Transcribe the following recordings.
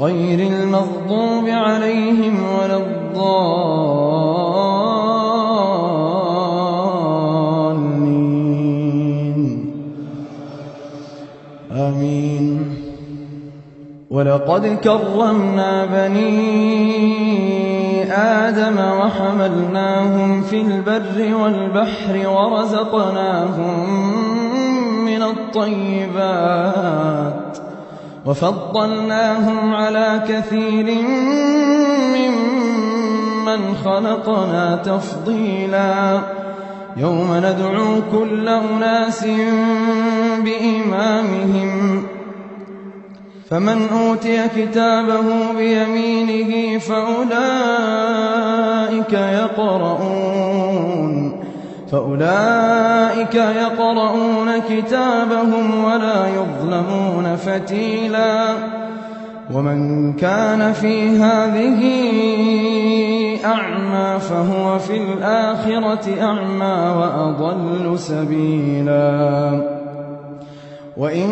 غير المغضوب عليهم ولا الضالين. آمين. ولقد كرمنا بني آدم وحملناهم في البر والبحر ورزقناهم من الطيبات. وفضلناهم على كثير ممن خلقنا تفضيلا. يوم ندعو كل أناس بإمامهم فمن أوتي كتابه بيمينه فأولئك يقرؤون. فأولئك يقرؤون كتابهم ولا يظلمون فتيلا. ومن كان في هذه أعمى فهو في الآخرة أعمى وأضل سبيلا. وإن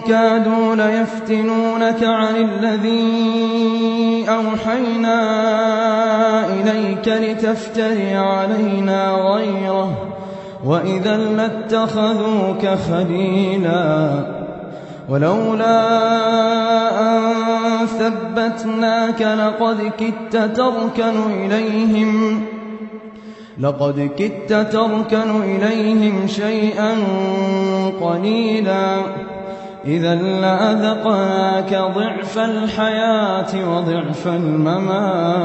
كادوا ليفتنونك عن الذي أوحينا إليك لتفتري علينا غيره وإذا لاتخذوك خليلا. ولولا أن ثبتناك لقد كدت تركن إليهم لقد كدت تركن إليهم شيئا قليلا. إذا لأذقناك ضعف الحياة وضعف الممات.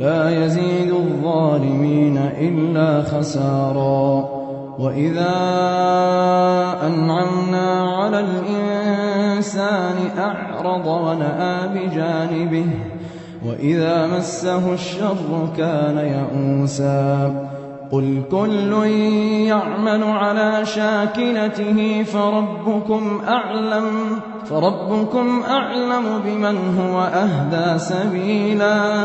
ولا يزيد الظالمين إلا خسارا. وإذا أنعمنا على الإنسان أعرض ونأى بجانبه وإذا مسه الشر كان يئوسا. قل كل يعمل على شاكلته فربكم أعلم فربكم أعلم بمن هو أهدى سبيلا.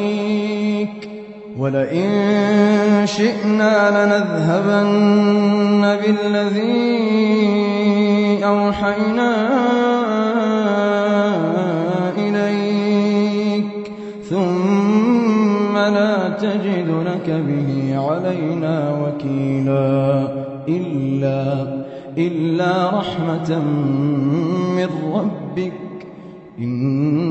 ولئن شئنا لنذهبن بالذي أوحينا إليك ثم لا تجد لك به علينا وكيلا إلا, إلا رحمة من ربك إن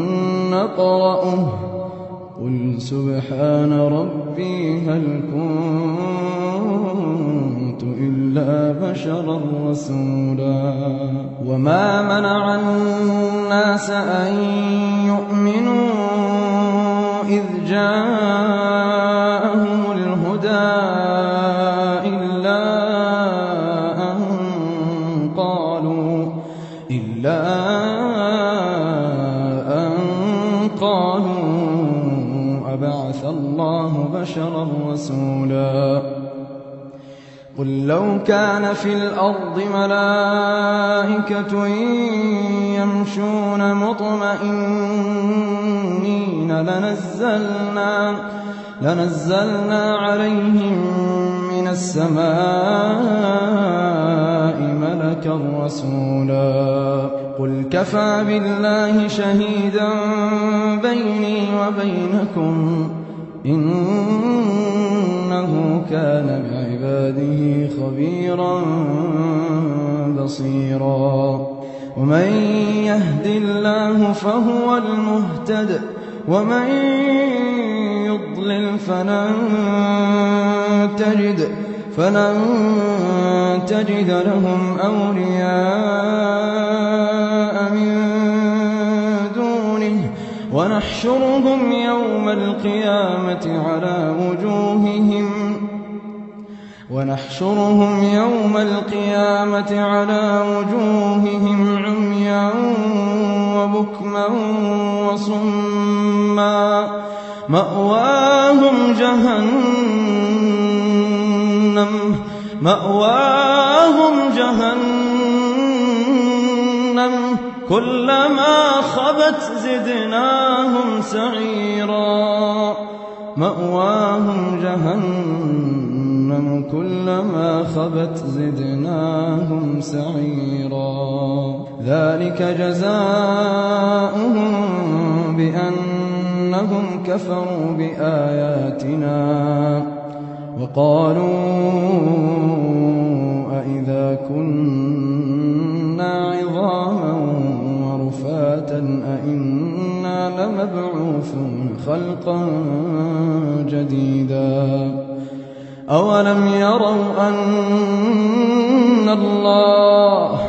نقرأه. قل سبحان ربي هل كنت إلا بشرا رسولا. وما منع الناس أن يؤمنوا إذ جاءهم الله بشرا رسولا. قل لو كان في الأرض ملائكة يمشون مطمئنين لنزلنا لنزلنا عليهم من السماء ملكا رسولا. قل كفى بالله شهيدا بيني وبينكم. إنه كان بعباده خبيرا بصيرا. ومن يهد الله فهو المهتد ومن يضلل فلن تجد فلن تجد لهم أولياء. ونحشرهم يوم القيامة على وجوههم ونحشرهم يوم القيامة على وجوههم عميا وبكما وصما مأواهم جهنم مأواهم جهنم كلما خبت زدناهم سعيرا مأواهم جهنم كلما خبت زدناهم سعيرا ذلك جزاؤهم بأنهم كفروا بآياتنا وقالوا أئذا كنا أئنا لمبعوثون خلقا جديدا. أولم يروا أن الله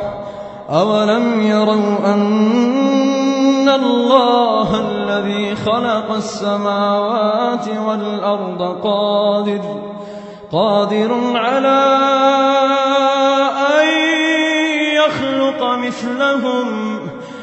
أولم يروا أن الله الذي خلق السماوات والأرض قادر قادر على أن يخلق مثلهم.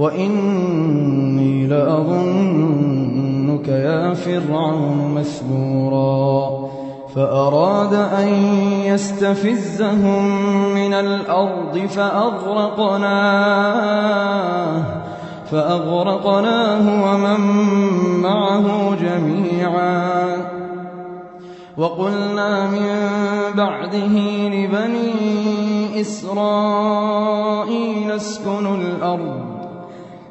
وإني لأظنك يا فرعون مثبورا فأراد أن يستفزهم من الأرض فأغرقناه فأغرقناه ومن معه جميعا وقلنا من بعده لبني إسرائيل اسكنوا الأرض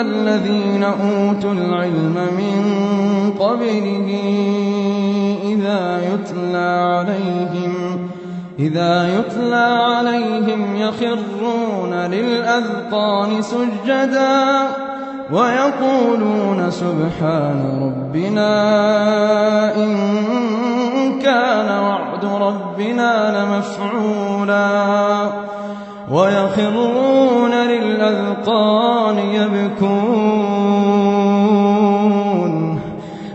الذين أوتوا العلم من قبله إذا يتلى عليهم إذا يتلى عليهم يخرون للأذقان سجدا ويقولون سبحان ربنا إن كان وعد ربنا لمفعولا ويخرون للأذقان يبكون.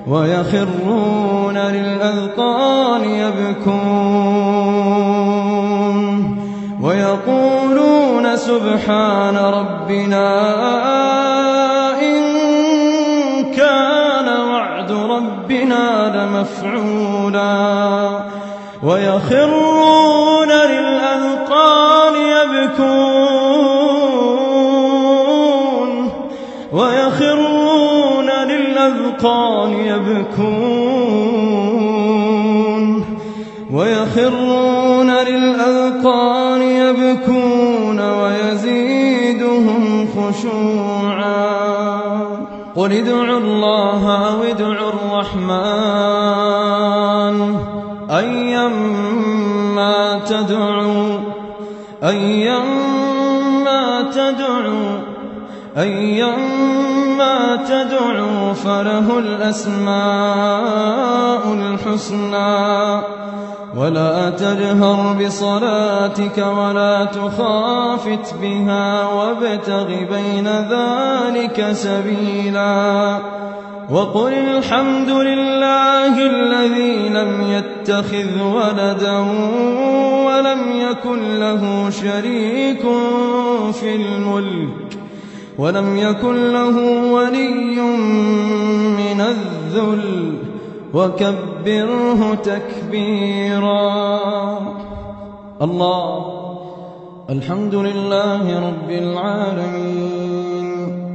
ويخرون للأذقان يبكون. ويقولون سبحان ربنا إن كان وعد ربنا لمفعولا. ويخرون يبكون ويخرون للأذقان يبكون ويخرون للأذقان يبكون ويزيدهم خشوعا قل ادعوا الله أو ادعوا الرحمن أيما تدعوا أيما تدعوا أيما تدعوا فله الأسماء الحسنى. ولا تجهر بصلاتك ولا تخافت بها وابتغ بين ذلك سبيلا. وقل الحمد لله الذي لم يتخذ ولدا ولم يكن له شريك في الملك ولم يكن له ولي من الذل وكبره تكبيرا. الله الحمد لله رب العالمين.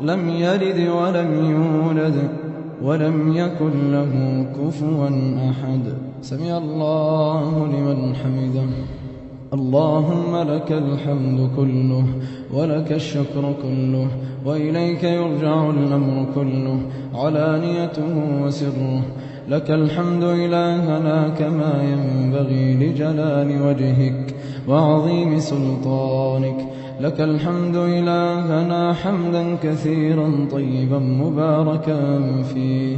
لم يلد ولم يولد ولم يكن له كفوا أحد. سمع الله لمن حمده. اللهم لك الحمد كله ولك الشكر كله وإليك يرجع الأمر كله علانيته وسره. لك الحمد إلهنا كما ينبغي لجلال وجهك وعظيم سلطانك لك الحمد إلهنا حمدا كثيرا طيبا مباركا فيه.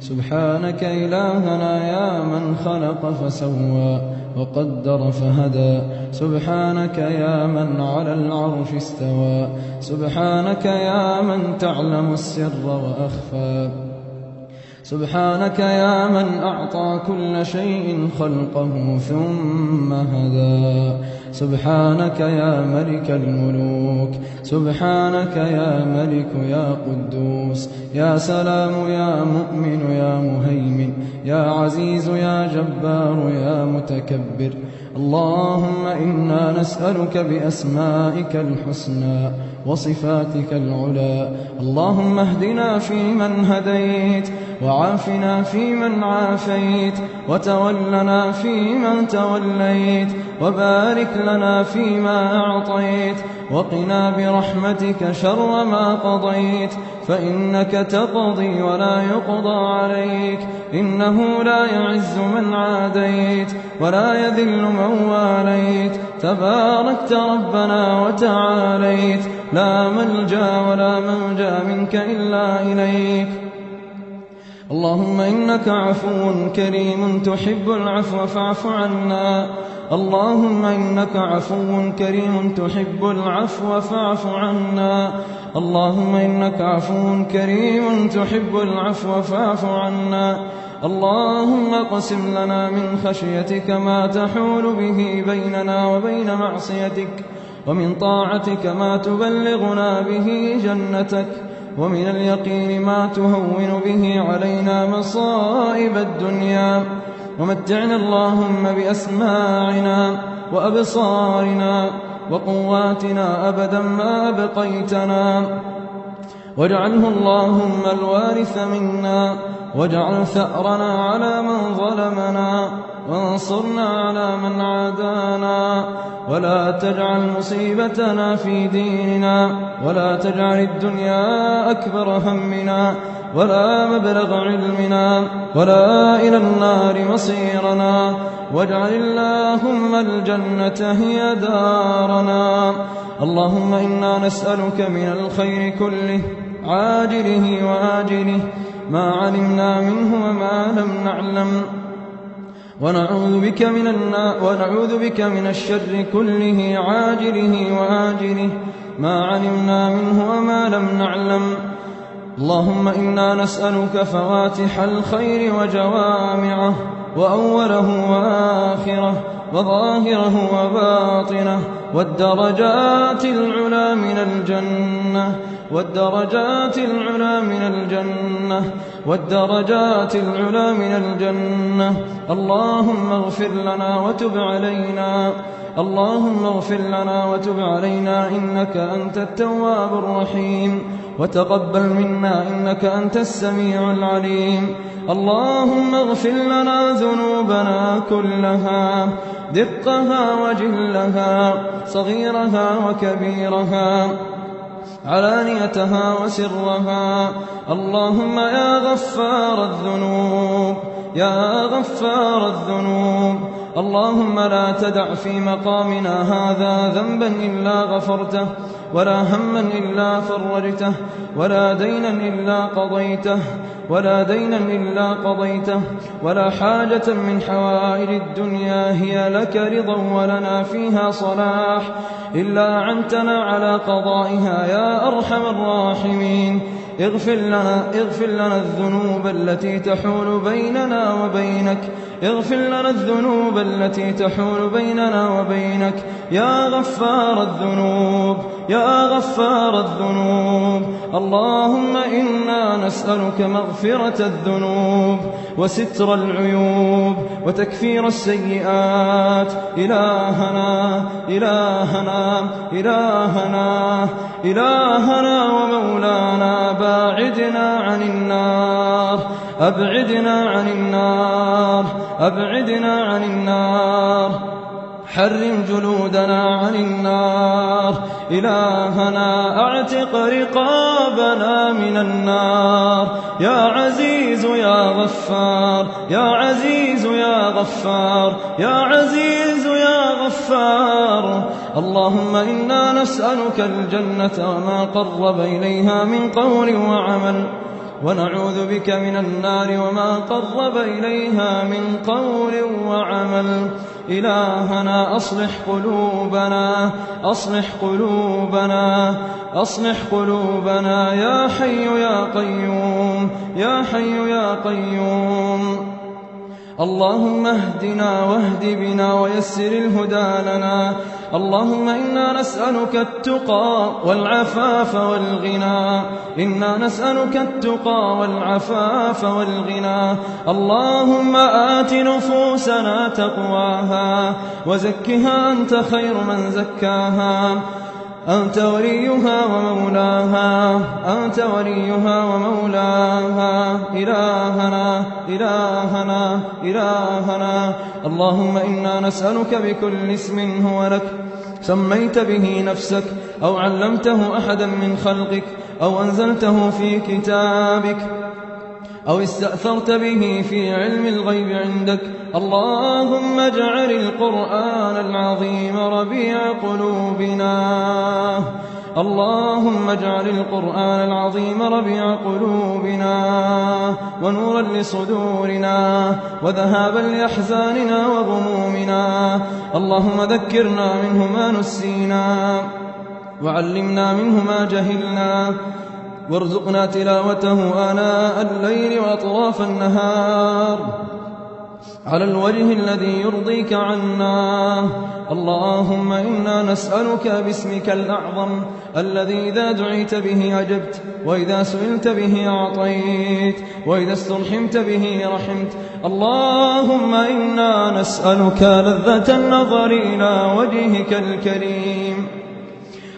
سبحانك إلهنا يا من خلق فسوى وقدر فهدى. سبحانك يا من على العرش استوى. سبحانك يا من تعلم السر وأخفى. سبحانك يا من أعطى كل شيء خلقه ثم هدى. سبحانك يا ملك الملوك سبحانك يا ملك يا قدوس يا سلام يا مؤمن يا مهيمن يا عزيز يا جبار يا متكبر. اللهم إنا نسألك بأسمائك الحسنى وصفاتك العلى. اللهم اهدنا فيمن هديت وعافنا فيمن عافيت وتولنا فيمن توليت وبارك لنا فيما أعطيت وقنا برحمتك شر ما قضيت فإنك تقضي ولا يقضى عليك. إنه لا يعز من عاديت ولا يذل من واليت. تباركت ربنا وتعاليت. لا ملجأ ولا منجا منك إلا إليك. اللهم إنك عفو كريم تحب العفو فاعف عنا. اللهم إنك عفو كريم تحب العفو فاعف عنا. اللهم إنك عفو كريم تحب العفو فاعف عنا. اللهم اقسم لنا من خشيتك ما تحول به بيننا وبين معصيتك ومن طاعتك ما تبلغنا به جنتك. ومن اليقين ما تهون به علينا مصائب الدنيا. ومتعنا اللهم بأسماعنا وأبصارنا وقواتنا أبدا ما أبقيتنا. واجعله اللهم الوارث منا واجعل ثأرنا على من ظلمنا وانصرنا على من عادانا ولا تجعل مصيبتنا في ديننا ولا تجعل الدنيا أكبر همنا ولا مبلغ علمنا ولا إلى النار مصيرنا واجعل اللهم الجنة هي دارنا اللهم إنا نسألك من الخير كله عاجله وآجله ما علمنا منه وما لم نعلم. ونعوذ بك من ونعوذ بك من الشر كله عاجله وآجله. ما علمنا منه وما لم نعلم. اللهم إنا نسألك فواتح الخير وجوامعه وأوله وآخره وظاهره وباطنه والدرجات العلى من الجنة. والدرجات العلى من الجنة والدرجات العلى من الجنة. اللهم اغفر لنا وتب علينا. اللهم اغفر لنا وتب علينا إنك أنت التواب الرحيم. وتقبل منا إنك أنت السميع العليم. اللهم اغفر لنا ذنوبنا كلها دقها وجلها صغيرها وكبيرها. علانيتها وسرها. اللهم يا غفار الذنوب يا غفار الذنوب. اللهم لا تدع في مقامنا هذا ذنبا إلا غفرته. ولا هما إلا فرجته ولا دينا إلا قضيته ولا دينا إلا قضيته ولا حاجة من حوائج الدنيا هي لك رضا ولنا فيها صلاح إلا عنتنا على قضائها يا أرحم الراحمين. اغفر لنا اغفر لنا الذنوب التي تحول بيننا وبينك. اغفر لنا الذنوب التي تحول بيننا وبينك. يا غفار الذنوب يا غفار الذنوب. اللهم إنا نسألك مغفرة الذنوب وستر العيوب وتكفير السيئات. إلهنا إلهنا إلهنا إلهنا ومولانا. باعدنا عن النار أبعدنا عن النار أبعدنا عن النار. حرم جلودنا عن النار. إلهنا أعتق رقابنا من النار. يا عزيز يا غفار يا عزيز يا غفار يا عزيز يا غفار. اللهم إنا نسألك الجنة وما قرب إليها من قول وعمل. ونعوذ بك من النار وما قرب إليها من قول وعمل. إلهنا أصلح قلوبنا أصلح قلوبنا أصلح قلوبنا. يا حي يا قيوم يا حي يا قيوم. اللهم اهدنا واهد بنا ويسر الهدى لنا. اللهم إنا نسألك التقى والعفاف والغنى. إنا نسألك التقى والعفاف والغنى. اللهم آت نفوسنا تقواها وزكها أنت خير من زكاها. أنت وليها ومولاها. أنت وليها ومولاها. إلهنا إلهنا إلهنا. اللهم إنا نسألك بكل اسم هو لك. سميت به نفسك أو علمته أحدا من خلقك أو أنزلته في كتابك أو استأثرت به في علم الغيب عندك. اللهم اجعل القرآن العظيم ربيع قلوبنا. اللهم اجعل القرآن العظيم ربيع قلوبنا ونورا لصدورنا وذهابا لأحزاننا وغمومنا. اللهم ذكرنا منه ما نسينا وعلمنا منه ما جهلنا. وارزقنا تلاوته آناء الليل وأطراف النهار. على الوجه الذي يرضيك عنا. اللهم إنا نسألك باسمك الأعظم الذي إذا دعيت به أجبت وإذا سئلت به أعطيت وإذا استرحمت به رحمت. اللهم إنا نسألك لذة النظر إلى وجهك الكريم.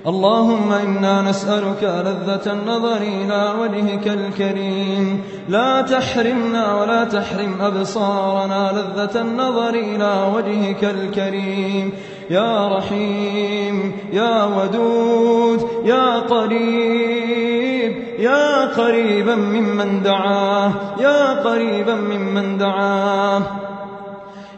اللهم إنا نسألك لذة النظر إلى وجهك الكريم. لا تحرمنا ولا تحرم أبصارنا لذة النظر إلى وجهك الكريم. يا رحيم يا ودود يا قريب يا قريبا ممن دعاه يا قريبا ممن دعاه.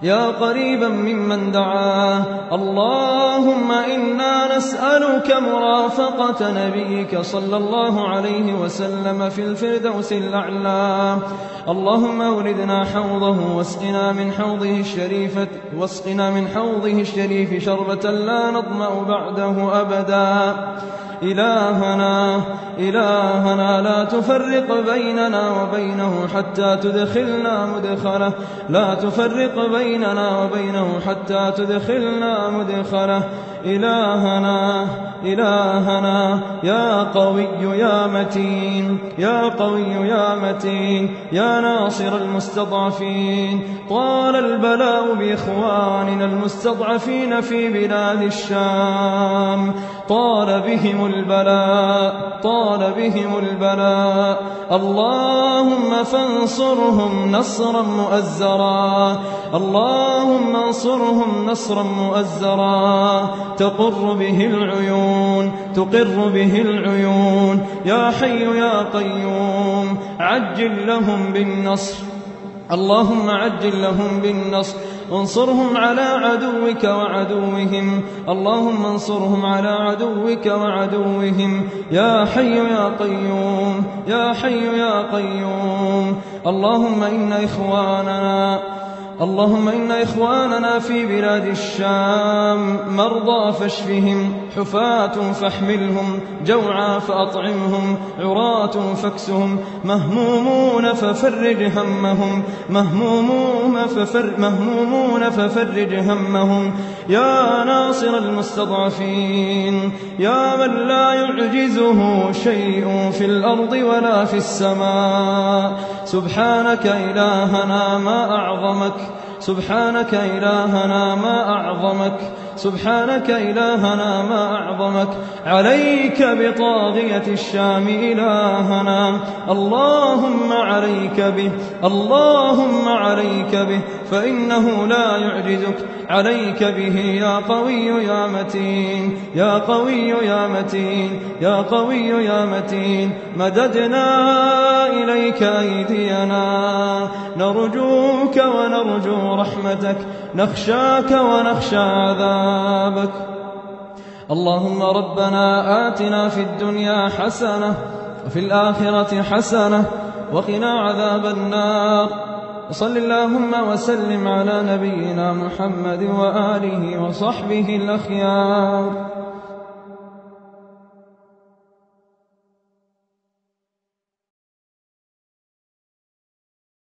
يا قريبا ممن دعاه اللهم إنا نسألك مرافقة نبيك صلى الله عليه وسلم في الفردوس الأعلى. اللهم أوردنا حوضه واسقنا من حوضه الشريفة واسقنا من حوضه الشريف شربة لا نظمأ بعده أبدا. إلهنا إلهنا لا تفرق بيننا وبينه حتى تدخلنا مدخله. لا تفرق بيننا وبينه حتى تدخلنا مدخله. إلهنا إلهنا يا قوي يا متين يا قوي يا متين يا ناصر المستضعفين. طال البلاء بإخواننا المستضعفين في بلاد الشام. طال بهم البلاء طال بهم البلاء. اللهم فانصرهم نصرا مؤزرا. اللهم انصرهم نصرا مؤزرا. تقر به العيون تقر به العيون. يا حي يا قيوم عجل لهم بالنصر. اللهم عجل لهم بالنصر انصرهم على عدوك وعدوهم. اللهم انصرهم على عدوك وعدوهم. يا حي يا قيوم يا حي يا قيوم. اللهم إن إخواننا اللهم إن إخواننا في بلاد الشام مرضى فاشفهم حفاة فاحملهم جوعى فأطعمهم عراة فاكسهم مهمومون ففرج همهم مهمومون, ففر مهمومون ففرج همهم. يا ناصر المستضعفين يا من لا يعجزه شيء في الأرض ولا في السماء. سبحانك إلهنا ما أعظمك. سبحانك إلهنا ما أعظمك. سبحانك إلهنا ما أعظمك. عليك بطاغية الشام إلهنا. اللهم عليك به. اللهم عليك به. فإنه لا يعجزك. عليك به يا قوي يا متين. يا قوي يا متين. يا قوي يا متين. مددنا إليك أيدينا. نرجوك ونرجو رحمتك. نخشاك ونخشى عذابك. اللهم ربنا آتنا في الدنيا حسنة وفي الآخرة حسنة وقنا عذاب النار. وصل اللهم وسلم على نبينا محمد وآله وصحبه الأخيار.